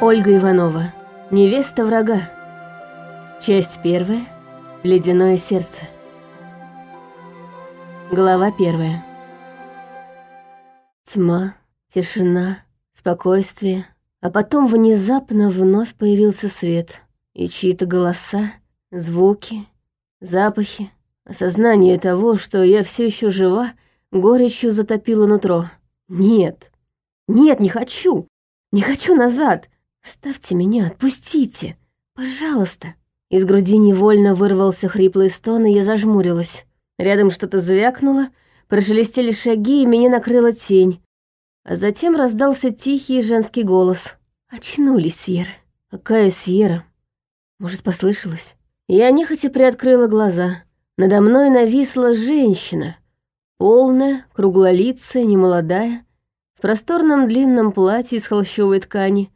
Ольга Иванова. Невеста врага. Часть первая. Ледяное сердце. Глава первая. Тьма, тишина, спокойствие. А потом внезапно вновь появился свет. И чьи-то голоса, звуки, запахи. Осознание того, что я все еще жива, горечью затопило нутро. Нет, нет, не хочу. Не хочу назад. Оставьте меня, отпустите. Пожалуйста. Из груди невольно вырвался хриплый стон, и я зажмурилась. Рядом что-то звякнуло, прошелестели шаги, и меня накрыла тень. А затем раздался тихий женский голос. Очнулись, Сьерра. Какая Сьерра? Может, послышалось? Я нехотя приоткрыла глаза. Надо мной нависла женщина. Полная, круглолицая, немолодая, в просторном длинном платье из холщовой ткани,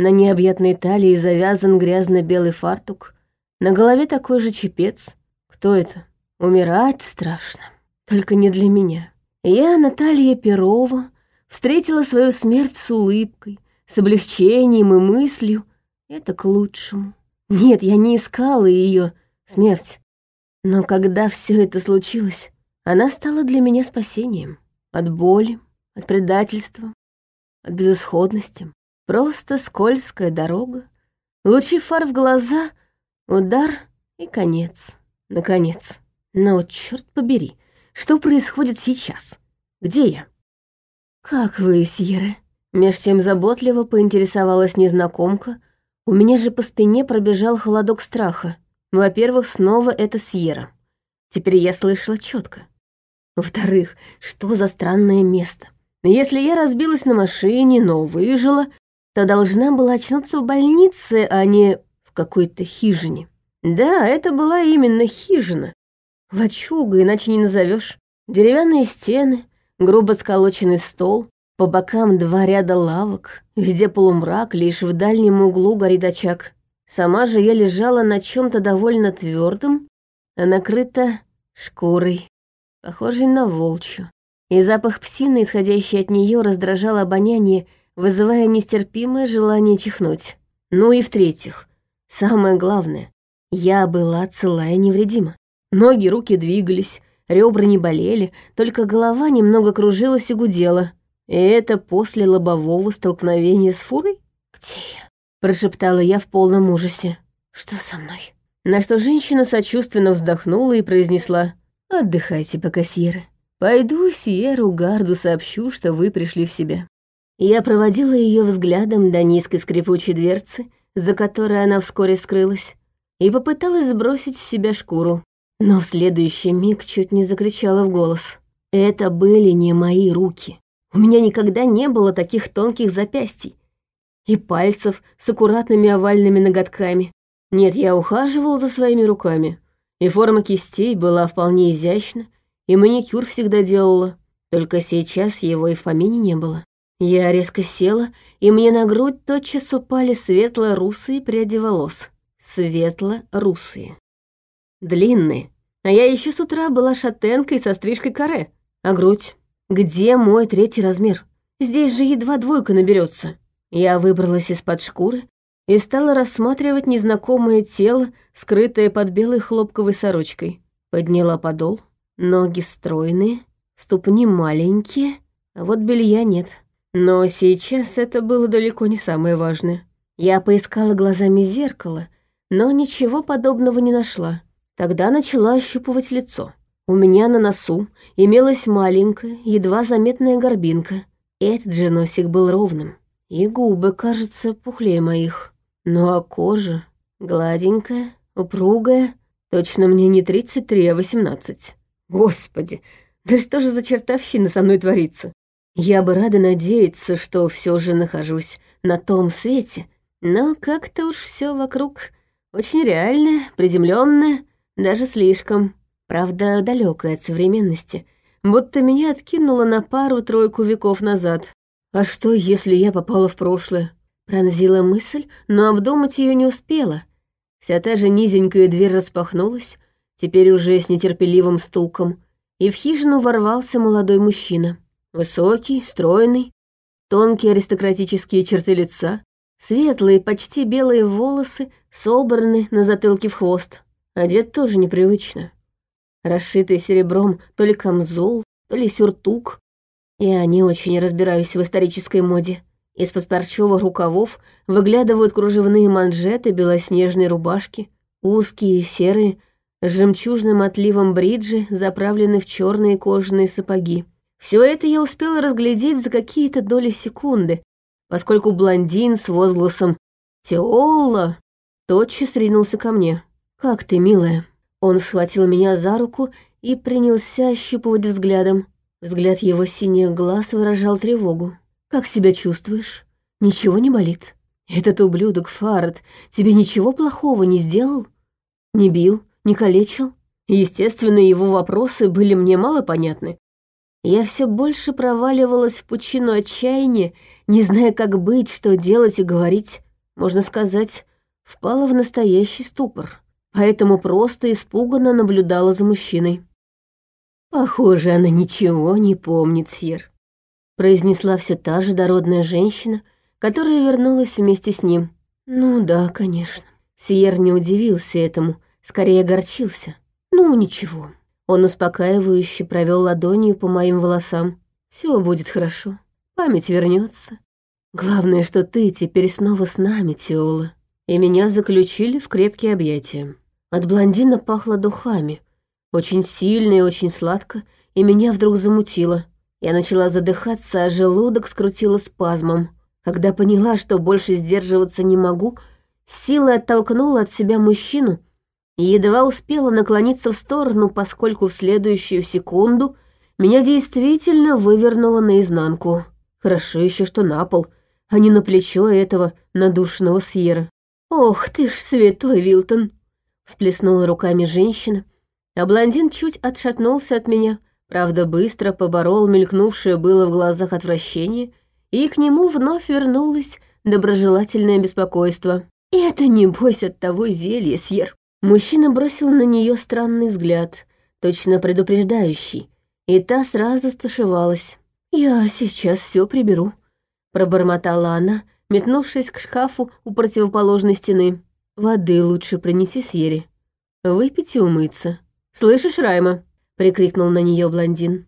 на необъятной талии завязан грязно-белый фартук, на голове такой же чепец. Кто это? Умирать страшно. Только не для меня. Я, Наталья Перова, встретила свою смерть с улыбкой, с облегчением и мыслью. Это к лучшему. Нет, я не искала ее смерть. Но когда все это случилось, она стала для меня спасением. От боли, от предательства, от безысходности. Просто скользкая дорога, лучи фар в глаза, удар и конец. Наконец. Но, черт побери, что происходит сейчас? Где я? «Как вы, Сьерра?» Меж тем заботливо поинтересовалась незнакомка. У меня же по спине пробежал холодок страха. Во-первых, снова это Сьерра. Теперь я слышала четко. Во-вторых, что за странное место? Если я разбилась на машине, но выжила, то должна была очнуться в больнице, а не в какой-то хижине. Да, это была именно хижина. Лачуга, иначе не назовешь. Деревянные стены, грубо сколоченный стол, по бокам два ряда лавок, везде полумрак, лишь в дальнем углу горит очаг. Сама же я лежала на чем то довольно твердом, а накрыта шкурой, похожей на волчью. И запах псины, исходящий от нее, раздражал обоняние вызывая нестерпимое желание чихнуть. Ну и в-третьих, самое главное, я была целая невредима. Ноги, руки двигались, ребра не болели, только голова немного кружилась и гудела. И это после лобового столкновения с фурой? «Где я?» — прошептала я в полном ужасе. «Что со мной?» На что женщина сочувственно вздохнула и произнесла «Отдыхайте пока, Сьерра. Пойду Сьерру Гарду сообщу, что вы пришли в себя». Я проводила ее взглядом до низкой скрипучей дверцы, за которой она вскоре скрылась, и попыталась сбросить с себя шкуру. Но в следующий миг чуть не закричала в голос. Это были не мои руки. У меня никогда не было таких тонких запястий и пальцев с аккуратными овальными ноготками. Нет, я ухаживала за своими руками, и форма кистей была вполне изящна, и маникюр всегда делала, только сейчас его и в помине не было. Я резко села, и мне на грудь тотчас упали светло-русые пряди волос. Светло-русые. Длинные. А я еще с утра была шатенкой со стрижкой каре. А грудь? Где мой третий размер? Здесь же едва двойка наберется. Я выбралась из-под шкуры и стала рассматривать незнакомое тело, скрытое под белой хлопковой сорочкой. Подняла подол. Ноги стройные, ступни маленькие, а вот белья нет. Но сейчас это было далеко не самое важное. Я поискала глазами зеркало, но ничего подобного не нашла. Тогда начала ощупывать лицо. У меня на носу имелась маленькая, едва заметная горбинка. Этот же носик был ровным. И губы, кажется, пухлее моих. Ну а кожа гладенькая, упругая. Точно мне не 33, а 18. Господи, да что же за чертовщина со мной творится? Я бы рада надеяться, что все же нахожусь на том свете, но как-то уж все вокруг очень реальное, приземленное, даже слишком. Правда, далекое от современности, будто меня откинуло на пару-тройку веков назад. А что, если я попала в прошлое? Пронзила мысль, но обдумать ее не успела. Вся та же низенькая дверь распахнулась, теперь уже с нетерпеливым стуком, и в хижину ворвался молодой мужчина. Высокий, стройный, тонкие аристократические черты лица, Светлые, почти белые волосы собраны на затылке в хвост. Одет тоже непривычно. Расшитый серебром то ли камзол, то ли сюртук. Я не очень разбираюсь в исторической моде. Из-под парчевых рукавов выглядывают кружевные манжеты белоснежной рубашки, узкие, серые, с жемчужным отливом бриджи, заправлены в черные кожаные сапоги. Все это я успела разглядеть за какие-то доли секунды, поскольку блондин с возгласом «Теолла» тотчас ринулся ко мне. «Как ты, милая?» Он схватил меня за руку и принялся ощупывать взглядом. Взгляд его синих глаз выражал тревогу. «Как себя чувствуешь? Ничего не болит? Этот ублюдок Фарад тебе ничего плохого не сделал? Не бил, не калечил?» Естественно, его вопросы были мне мало понятны. Я все больше проваливалась в пучину отчаяния, не зная, как быть, что делать и говорить. Можно сказать, впала в настоящий ступор поэтому просто испуганно наблюдала за мужчиной. «Похоже, она ничего не помнит, Сьер», — произнесла все та же дородная женщина, которая вернулась вместе с ним. «Ну да, конечно». Сьер не удивился этому, скорее огорчился. «Ну, ничего». Он успокаивающе провел ладонью по моим волосам. Все будет хорошо. Память вернется. Главное, что ты теперь снова с нами, Теола. И меня заключили в крепкие объятия. От блондина пахло духами. Очень сильно и очень сладко, и меня вдруг замутило. Я начала задыхаться, а желудок скрутило спазмом. Когда поняла, что больше сдерживаться не могу, силой оттолкнула от себя мужчину и едва успела наклониться в сторону, поскольку в следующую секунду меня действительно вывернуло наизнанку. Хорошо еще, что на пол, а не на плечо этого надушенного Сьерра. «Ох ты ж, святой Вилтон!» Сплеснула руками женщина, а блондин чуть отшатнулся от меня, правда, быстро поборол мелькнувшее было в глазах отвращение, и к нему вновь вернулось доброжелательное беспокойство. Это не бойся от того зелья, Сьер. Мужчина бросил на нее странный взгляд, точно предупреждающий, и та сразу стушевалась. «Я сейчас все приберу», — пробормотала она, метнувшись к шкафу у противоположной стены. «Воды лучше принеси Сьере. Выпить и умыться. Слышишь, Райма?» — прикрикнул на нее блондин.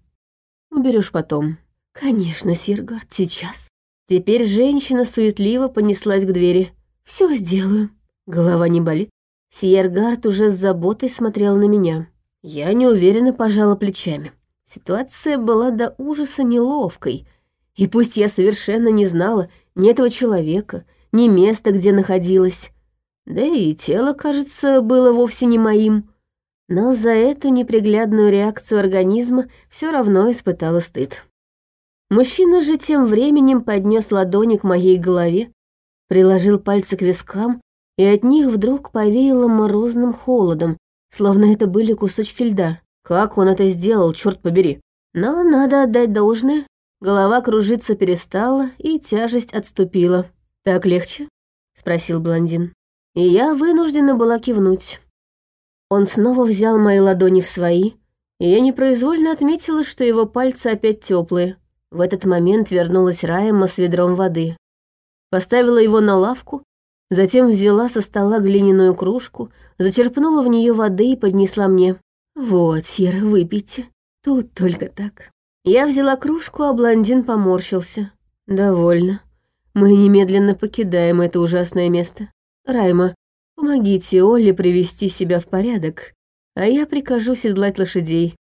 «Уберешь потом». «Конечно, Сиргард, сейчас». Теперь женщина суетливо понеслась к двери. Все сделаю». Голова не болит. Сьергард уже с заботой смотрел на меня. Я неуверенно пожала плечами. Ситуация была до ужаса неловкой. И пусть я совершенно не знала ни этого человека, ни места, где находилась, да и тело, кажется, было вовсе не моим. Но за эту неприглядную реакцию организма все равно испытала стыд. Мужчина же тем временем поднес ладони к моей голове, приложил пальцы к вискам, и от них вдруг повеяло морозным холодом, словно это были кусочки льда. Как он это сделал, черт побери. Но надо отдать должное. Голова кружиться перестала, и тяжесть отступила. «Так легче?» — спросил блондин и я вынуждена была кивнуть. Он снова взял мои ладони в свои, и я непроизвольно отметила, что его пальцы опять теплые. В этот момент вернулась Райма с ведром воды. Поставила его на лавку, затем взяла со стола глиняную кружку, зачерпнула в нее воды и поднесла мне. «Вот, Сьерра, выпейте. Тут только так». Я взяла кружку, а блондин поморщился. «Довольно. Мы немедленно покидаем это ужасное место. Райма, помогите Олле привести себя в порядок, а я прикажу седлать лошадей.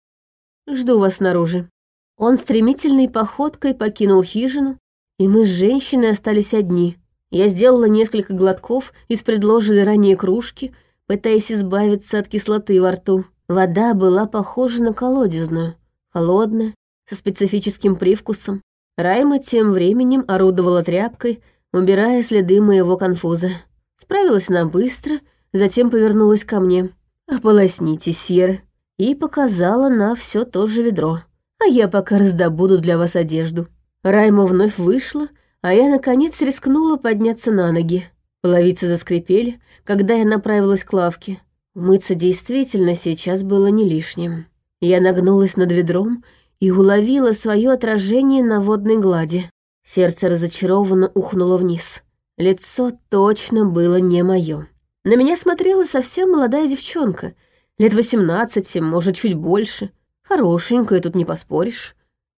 Жду вас снаружи». Он стремительной походкой покинул хижину, и мы с женщиной остались одни. Я сделала несколько глотков из предложенной ранее кружки, пытаясь избавиться от кислоты во рту. Вода была похожа на колодезную, холодная, со специфическим привкусом. Райма тем временем орудовала тряпкой, убирая следы моего конфуза. Справилась она быстро, затем повернулась ко мне. «Ополосните, Сьер», и показала на все то же ведро. «А я пока раздобуду для вас одежду». Райма вновь вышла, а я, наконец, рискнула подняться на ноги. Половицы заскрипели, когда я направилась к лавке. Умыться действительно сейчас было не лишним. Я нагнулась над ведром и уловила свое отражение на водной глади. Сердце разочарованно ухнуло вниз. Лицо точно было не мое. На меня смотрела совсем молодая девчонка, лет восемнадцати, может, чуть больше. Хорошенькая, тут не поспоришь.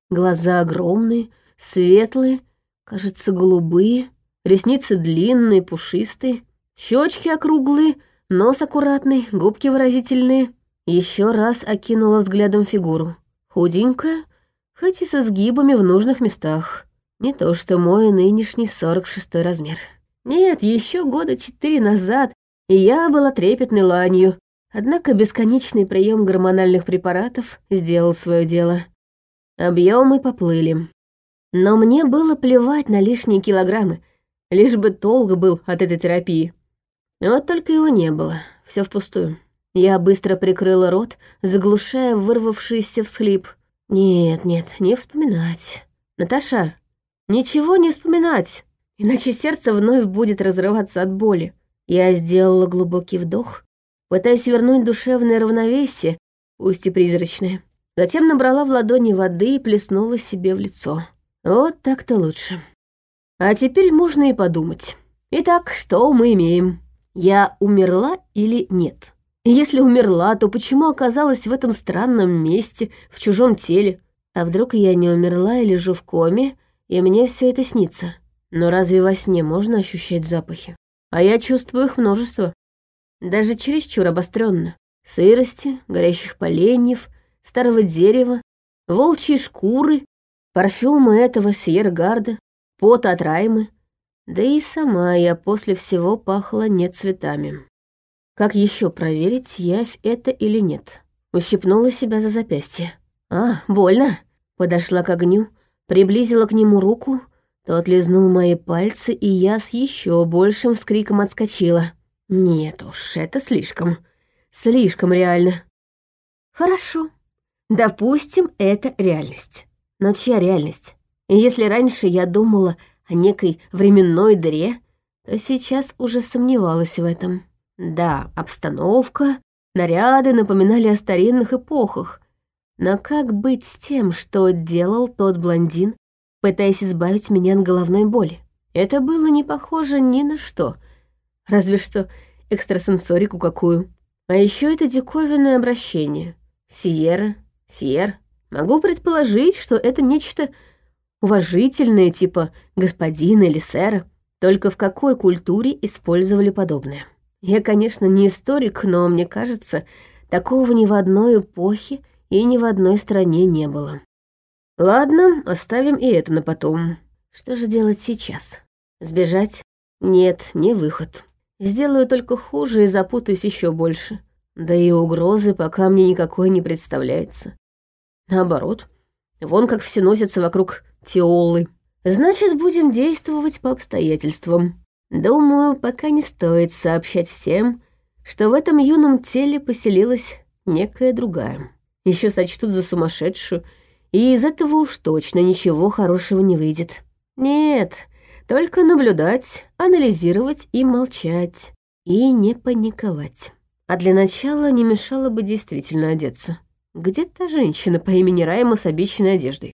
Глаза огромные, светлые, кажется, голубые, ресницы длинные, пушистые, щечки округлые, нос аккуратный, губки выразительные. Еще раз окинула взглядом фигуру. Худенькая, хоть и со сгибами в нужных местах. Не то что мой нынешний сорок шестой размер. Нет, еще года четыре назад и я была трепетной ланью, однако бесконечный прием гормональных препаратов сделал свое дело. Объемы поплыли. Но мне было плевать на лишние килограммы, лишь бы толк был от этой терапии. Вот только его не было, все впустую. Я быстро прикрыла рот, заглушая вырвавшийся всхлип. Нет, нет, не вспоминать. Наташа, ничего не вспоминать, иначе сердце вновь будет разрываться от боли. Я сделала глубокий вдох, пытаясь вернуть душевное равновесие, пусть и призрачное. Затем набрала в ладони воды и плеснула себе в лицо. Вот так-то лучше. А теперь можно и подумать. Итак, что мы имеем? Я умерла или нет? Если умерла, то почему оказалась в этом странном месте, в чужом теле? А вдруг я не умерла и лежу в коме, и мне все это снится? Но разве во сне можно ощущать запахи? А я чувствую их множество. Даже чересчур обостренно. Сырости, горящих поленьев, старого дерева, волчьи шкуры, парфюмы этого Сьергарда, пота от Раймы. Да и сама я после всего пахла не цветами. Как еще проверить, явь это или нет? Ущипнула себя за запястье. А, больно. Подошла к огню, приблизила к нему руку, тот лизнул мои пальцы, и я с еще большим вскриком отскочила. Нет уж, это слишком. Слишком реально. Хорошо. Допустим, это реальность. Но чья реальность? И если раньше я думала о некой временной дыре, то сейчас уже сомневалась в этом. Да, обстановка, наряды напоминали о старинных эпохах. Но как быть с тем, что делал тот блондин, пытаясь избавить меня от головной боли? Это было не похоже ни на что. Разве что экстрасенсорику какую. А еще это диковинное обращение. Сиера, Сьер. Могу предположить, что это нечто уважительное, типа господина или сэра. Только в какой культуре использовали подобное? Я, конечно, не историк, но мне кажется, такого ни в одной эпохе и ни в одной стране не было. Ладно, оставим и это на потом. Что же делать сейчас? Сбежать? Нет, не выход. Сделаю только хуже и запутаюсь еще больше. Да и угрозы пока мне никакой не представляется. Наоборот, вон как все носятся вокруг Теолы. Значит, будем действовать по обстоятельствам. Думаю, пока не стоит сообщать всем, что в этом юном теле поселилась некая другая. Еще сочтут за сумасшедшую, и из этого уж точно ничего хорошего не выйдет. Нет, только наблюдать, анализировать и молчать. И не паниковать. А для начала не мешало бы действительно одеться. Где та женщина по имени Райма с обещанной одеждой?